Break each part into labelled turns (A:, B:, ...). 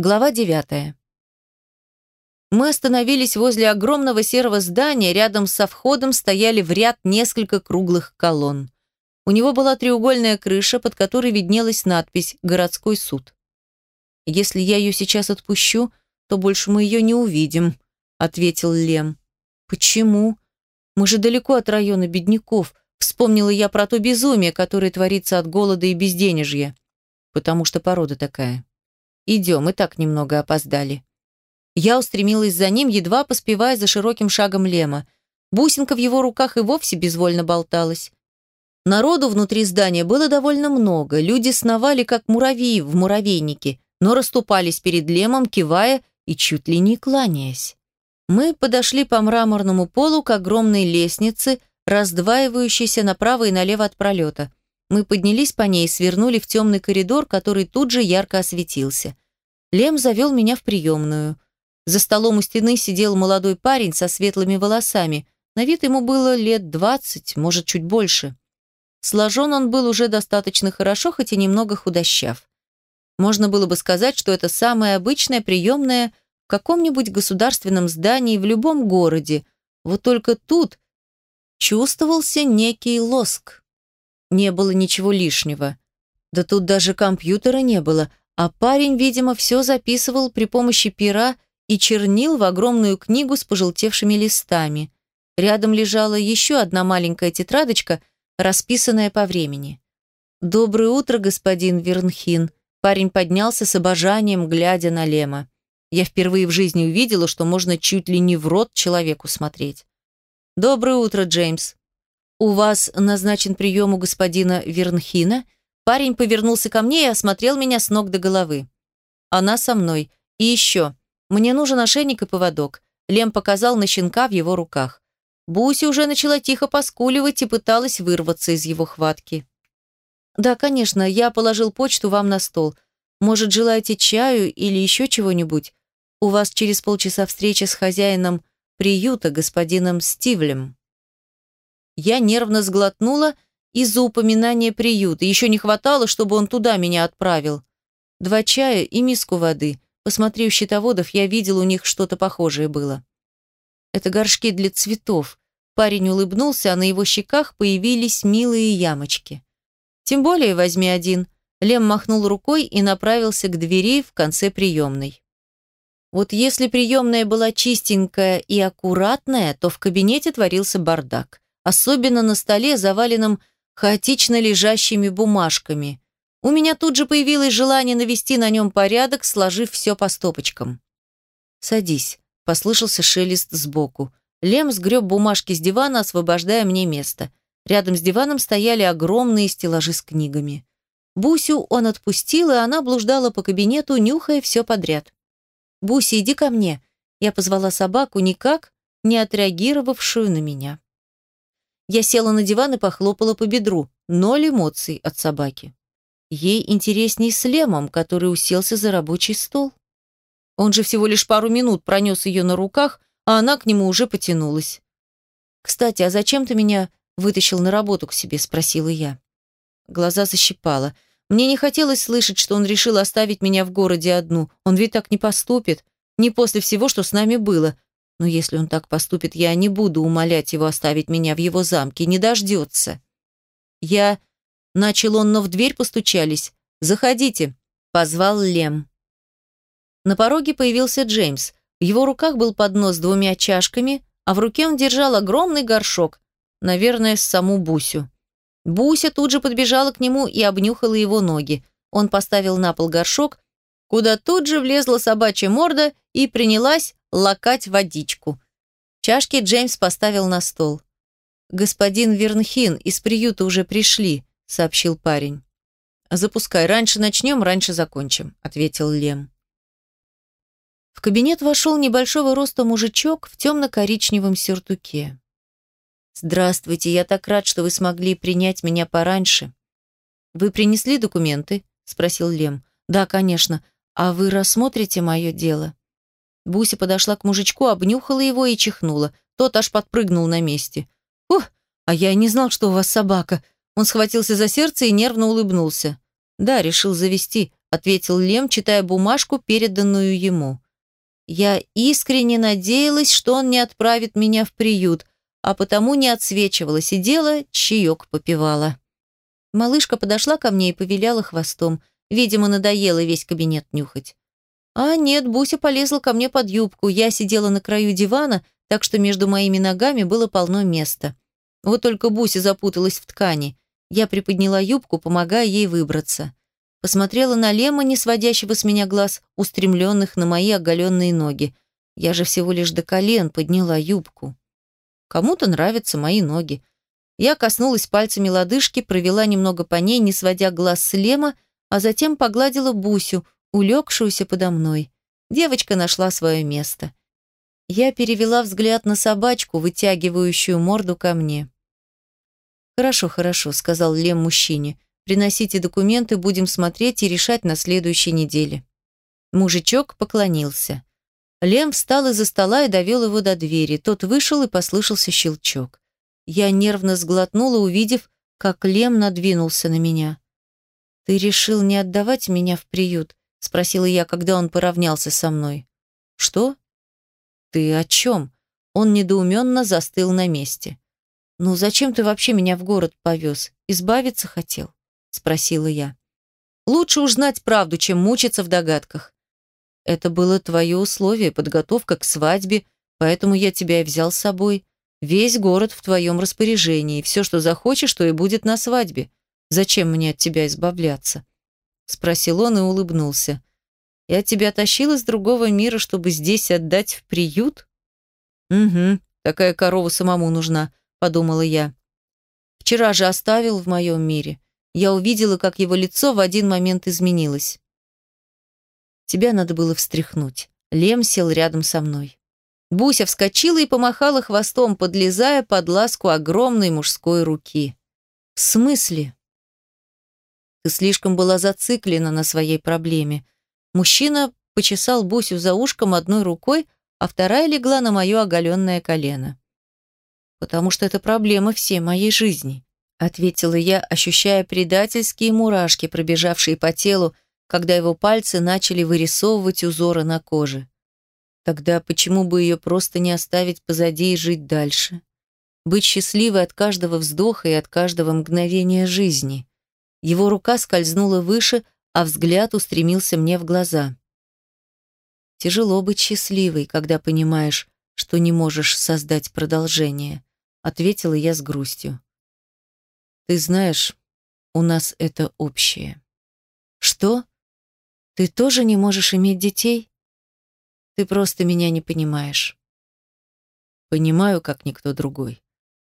A: Глава девятая. Мы остановились возле огромного серого здания, рядом со входом стояли в ряд несколько круглых колонн. У него была треугольная крыша, под которой виднелась надпись «Городской суд». «Если я ее сейчас отпущу, то больше мы ее не увидим», — ответил Лем. «Почему? Мы же далеко от района бедняков», — вспомнила я про то безумие, которое творится от голода и безденежья. «Потому что порода такая. Идем, и так немного опоздали». Я устремилась за ним, едва поспевая за широким шагом Лема. Бусинка в его руках и вовсе безвольно болталась. Народу внутри здания было довольно много. Люди сновали, как муравьи в муравейнике, но расступались перед Лемом, кивая и чуть ли не кланяясь. Мы подошли по мраморному полу к огромной лестнице, раздваивающейся направо и налево от пролета. Мы поднялись по ней и свернули в темный коридор, который тут же ярко осветился. Лем завел меня в приемную – за столом у стены сидел молодой парень со светлыми волосами. На вид ему было лет двадцать, может, чуть больше. Сложен он был уже достаточно хорошо, хоть и немного худощав. Можно было бы сказать, что это самая обычная приемная в каком-нибудь государственном здании в любом городе. Вот только тут чувствовался некий лоск. Не было ничего лишнего. Да тут даже компьютера не было, а парень, видимо, все записывал при помощи пера и чернил в огромную книгу с пожелтевшими листами. Рядом лежала еще одна маленькая тетрадочка, расписанная по времени. «Доброе утро, господин Вернхин». Парень поднялся с обожанием, глядя на Лема. Я впервые в жизни увидела, что можно чуть ли не в рот человеку смотреть. «Доброе утро, Джеймс. У вас назначен прием у господина Вернхина?» Парень повернулся ко мне и осмотрел меня с ног до головы. «Она со мной. И еще. «Мне нужен ошейник и поводок». Лем показал на щенка в его руках. Буси уже начала тихо поскуливать и пыталась вырваться из его хватки. «Да, конечно, я положил почту вам на стол. Может, желаете чаю или еще чего-нибудь? У вас через полчаса встреча с хозяином приюта, господином Стивлем». Я нервно сглотнула из-за упоминания приюта. Еще не хватало, чтобы он туда меня отправил. Два чая и миску воды. Посмотри у щитоводов, я видел, у них что-то похожее было. Это горшки для цветов. Парень улыбнулся, а на его щеках появились милые ямочки. Тем более возьми один. Лем махнул рукой и направился к двери в конце приемной. Вот если приемная была чистенькая и аккуратная, то в кабинете творился бардак. Особенно на столе, заваленном хаотично лежащими бумажками. У меня тут же появилось желание навести на нем порядок, сложив все по стопочкам. «Садись», — послышался шелест сбоку. Лем сгреб бумажки с дивана, освобождая мне место. Рядом с диваном стояли огромные стеллажи с книгами. Бусю он отпустил, и она блуждала по кабинету, нюхая все подряд. «Буся, иди ко мне!» Я позвала собаку, никак не отреагировавшую на меня. Я села на диван и похлопала по бедру. Ноль эмоций от собаки. Ей интересней с Лемом, который уселся за рабочий стол. Он же всего лишь пару минут пронес ее на руках, а она к нему уже потянулась. «Кстати, а зачем ты меня вытащил на работу к себе?» – спросила я. Глаза защипала. Мне не хотелось слышать, что он решил оставить меня в городе одну. Он ведь так не поступит. Не после всего, что с нами было. Но если он так поступит, я не буду умолять его оставить меня в его замке. Не дождется. Я Начал он, но в дверь постучались. «Заходите», — позвал Лем. На пороге появился Джеймс. В его руках был поднос с двумя чашками, а в руке он держал огромный горшок, наверное, с саму Бусю. Буся тут же подбежала к нему и обнюхала его ноги. Он поставил на пол горшок, куда тут же влезла собачья морда и принялась лакать водичку. Чашки Джеймс поставил на стол. «Господин Вернхин, из приюта уже пришли», сообщил парень. «Запускай. Раньше начнем, раньше закончим», — ответил Лем. В кабинет вошел небольшого роста мужичок в темно-коричневом сюртуке. «Здравствуйте, я так рад, что вы смогли принять меня пораньше». «Вы принесли документы?» — спросил Лем. «Да, конечно. А вы рассмотрите мое дело?» Буся подошла к мужичку, обнюхала его и чихнула. Тот аж подпрыгнул на месте. «Ух, а я и не знал, что у вас собака», он схватился за сердце и нервно улыбнулся. «Да, решил завести», ответил Лем, читая бумажку, переданную ему. Я искренне надеялась, что он не отправит меня в приют, а потому не отсвечивала, сидела, чаек попивала. Малышка подошла ко мне и повиляла хвостом. Видимо, надоело весь кабинет нюхать. А нет, Буся полезла ко мне под юбку. Я сидела на краю дивана, так что между моими ногами было полно места. Вот только Буся запуталась в ткани. Я приподняла юбку, помогая ей выбраться. Посмотрела на Лема, не сводящего с меня глаз, устремленных на мои оголенные ноги. Я же всего лишь до колен подняла юбку. Кому-то нравятся мои ноги. Я коснулась пальцами лодыжки, провела немного по ней, не сводя глаз с Лема, а затем погладила Бусю, улегшуюся подо мной. Девочка нашла свое место. Я перевела взгляд на собачку, вытягивающую морду ко мне. «Хорошо, хорошо», — сказал Лем мужчине. Приносите документы, будем смотреть и решать на следующей неделе». Мужичок поклонился. Лем встал из-за стола и довел его до двери. Тот вышел и послышался щелчок. Я нервно сглотнула, увидев, как Лем надвинулся на меня. «Ты решил не отдавать меня в приют?» — спросила я, когда он поравнялся со мной. «Что?» «Ты о чем?» Он недоуменно застыл на месте. «Ну зачем ты вообще меня в город повез? Избавиться хотел?» – спросила я. «Лучше уж знать правду, чем мучиться в догадках. Это было твое условие, подготовка к свадьбе, поэтому я тебя и взял с собой. Весь город в твоем распоряжении, все, что захочешь, то и будет на свадьбе. Зачем мне от тебя избавляться?» Спросил он и улыбнулся. «Я тебя тащил из другого мира, чтобы здесь отдать в приют?» «Угу, такая корова самому нужна», — подумала я. «Вчера же оставил в моем мире. Я увидела, как его лицо в один момент изменилось. Тебя надо было встряхнуть. Лем сел рядом со мной. Буся вскочила и помахала хвостом, подлезая под ласку огромной мужской руки. «В смысле?» Ты слишком была зациклена на своей проблеме. Мужчина почесал Бусю за ушком одной рукой, а вторая легла на мое оголенное колено. «Потому что это проблема всей моей жизни ответила я, ощущая предательские мурашки, пробежавшие по телу, когда его пальцы начали вырисовывать узоры на коже. Тогда почему бы ее просто не оставить позади и жить дальше? Быть счастливой от каждого вздоха и от каждого мгновения жизни. Его рука скользнула выше, а взгляд устремился мне в глаза. Тяжело быть счастливой, когда понимаешь, что не можешь создать продолжение, ответила я с грустью. Ты знаешь, у нас это общее. Что? Ты тоже не можешь иметь детей? Ты просто меня не понимаешь. Понимаю, как никто другой.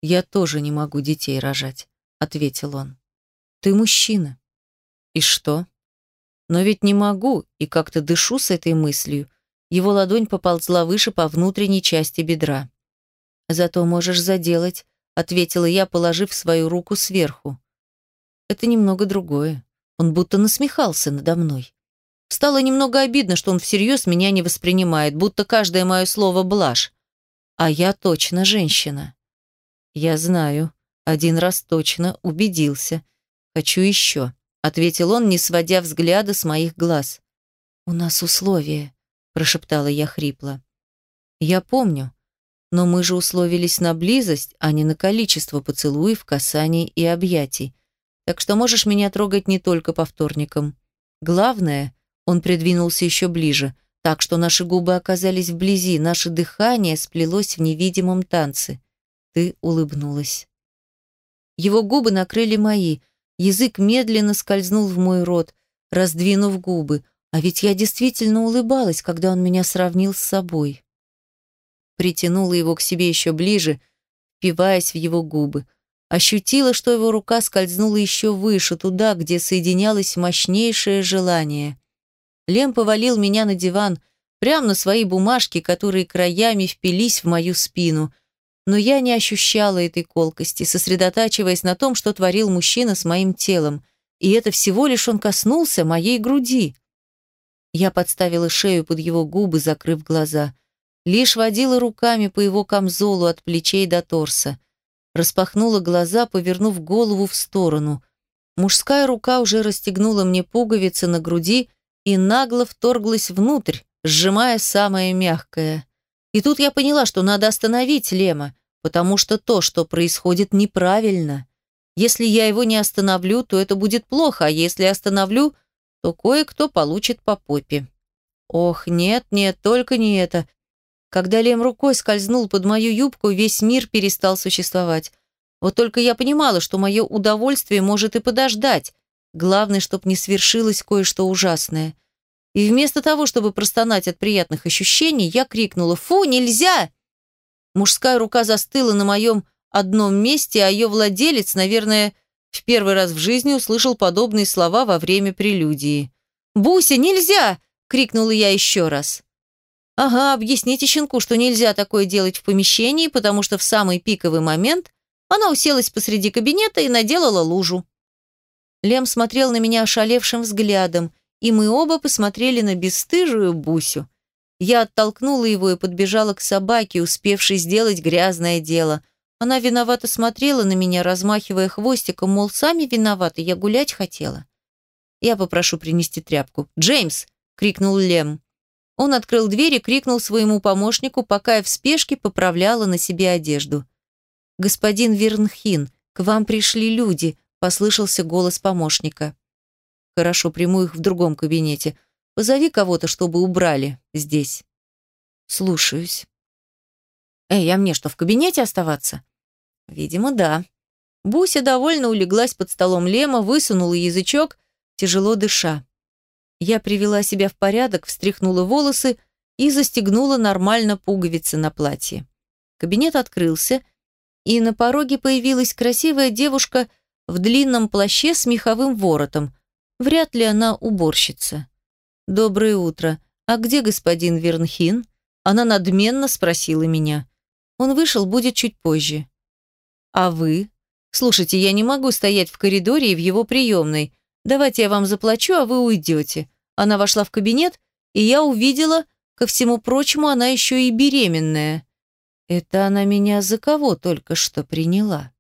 A: Я тоже не могу детей рожать, ответил он. Ты мужчина. И что? Но ведь не могу, и как-то дышу с этой мыслью. Его ладонь поползла выше по внутренней части бедра. Зато можешь заделать ответила я, положив свою руку сверху. Это немного другое. Он будто насмехался надо мной. Стало немного обидно, что он всерьез меня не воспринимает, будто каждое мое слово блажь. А я точно женщина. Я знаю. Один раз точно убедился. Хочу еще, ответил он, не сводя взгляда с моих глаз. У нас условия, прошептала я хрипло. Я помню, но мы же условились на близость, а не на количество поцелуев, касаний и объятий. Так что можешь меня трогать не только по вторникам. Главное, он придвинулся еще ближе, так что наши губы оказались вблизи, наше дыхание сплелось в невидимом танце. Ты улыбнулась. Его губы накрыли мои, язык медленно скользнул в мой рот, раздвинув губы, а ведь я действительно улыбалась, когда он меня сравнил с собой притянула его к себе еще ближе, впиваясь в его губы. Ощутила, что его рука скользнула еще выше, туда, где соединялось мощнейшее желание. Лем повалил меня на диван, прямо на свои бумажки, которые краями впились в мою спину. Но я не ощущала этой колкости, сосредотачиваясь на том, что творил мужчина с моим телом. И это всего лишь он коснулся моей груди. Я подставила шею под его губы, закрыв глаза лишь водила руками по его камзолу от плечей до торса. Распахнула глаза, повернув голову в сторону. Мужская рука уже расстегнула мне пуговицы на груди и нагло вторглась внутрь, сжимая самое мягкое. И тут я поняла, что надо остановить Лема, потому что то, что происходит, неправильно. Если я его не остановлю, то это будет плохо, а если остановлю, то кое-кто получит по попе. Ох, нет, нет, только не это. Когда Лем рукой скользнул под мою юбку, весь мир перестал существовать. Вот только я понимала, что мое удовольствие может и подождать. Главное, чтобы не свершилось кое-что ужасное. И вместо того, чтобы простонать от приятных ощущений, я крикнула «Фу, нельзя!». Мужская рука застыла на моем одном месте, а ее владелец, наверное, в первый раз в жизни услышал подобные слова во время прелюдии. «Буся, нельзя!» – крикнула я еще раз. «Ага, объясните щенку, что нельзя такое делать в помещении, потому что в самый пиковый момент она уселась посреди кабинета и наделала лужу». Лем смотрел на меня ошалевшим взглядом – и мы оба посмотрели на бесстыжую Бусю. Я оттолкнула его и подбежала к собаке, успевшей сделать грязное дело. Она виновато смотрела на меня, размахивая хвостиком, мол, сами виноваты, я гулять хотела. Я попрошу принести тряпку. «Джеймс!» — крикнул Лем. Он открыл дверь и крикнул своему помощнику, пока я в спешке поправляла на себе одежду. «Господин Вернхин, к вам пришли люди», — послышался голос помощника. Хорошо, приму их в другом кабинете. Позови кого-то, чтобы убрали здесь. Слушаюсь. Эй, а мне что, в кабинете оставаться? Видимо, да. Буся довольно улеглась под столом Лема, высунула язычок, тяжело дыша. Я привела себя в порядок, встряхнула волосы и застегнула нормально пуговицы на платье. Кабинет открылся, и на пороге появилась красивая девушка в длинном плаще с меховым воротом, Вряд ли она уборщица. «Доброе утро. А где господин Вернхин?» Она надменно спросила меня. Он вышел, будет чуть позже. «А вы?» «Слушайте, я не могу стоять в коридоре и в его приемной. Давайте я вам заплачу, а вы уйдете». Она вошла в кабинет, и я увидела, ко всему прочему, она еще и беременная. Это она меня за кого только что приняла.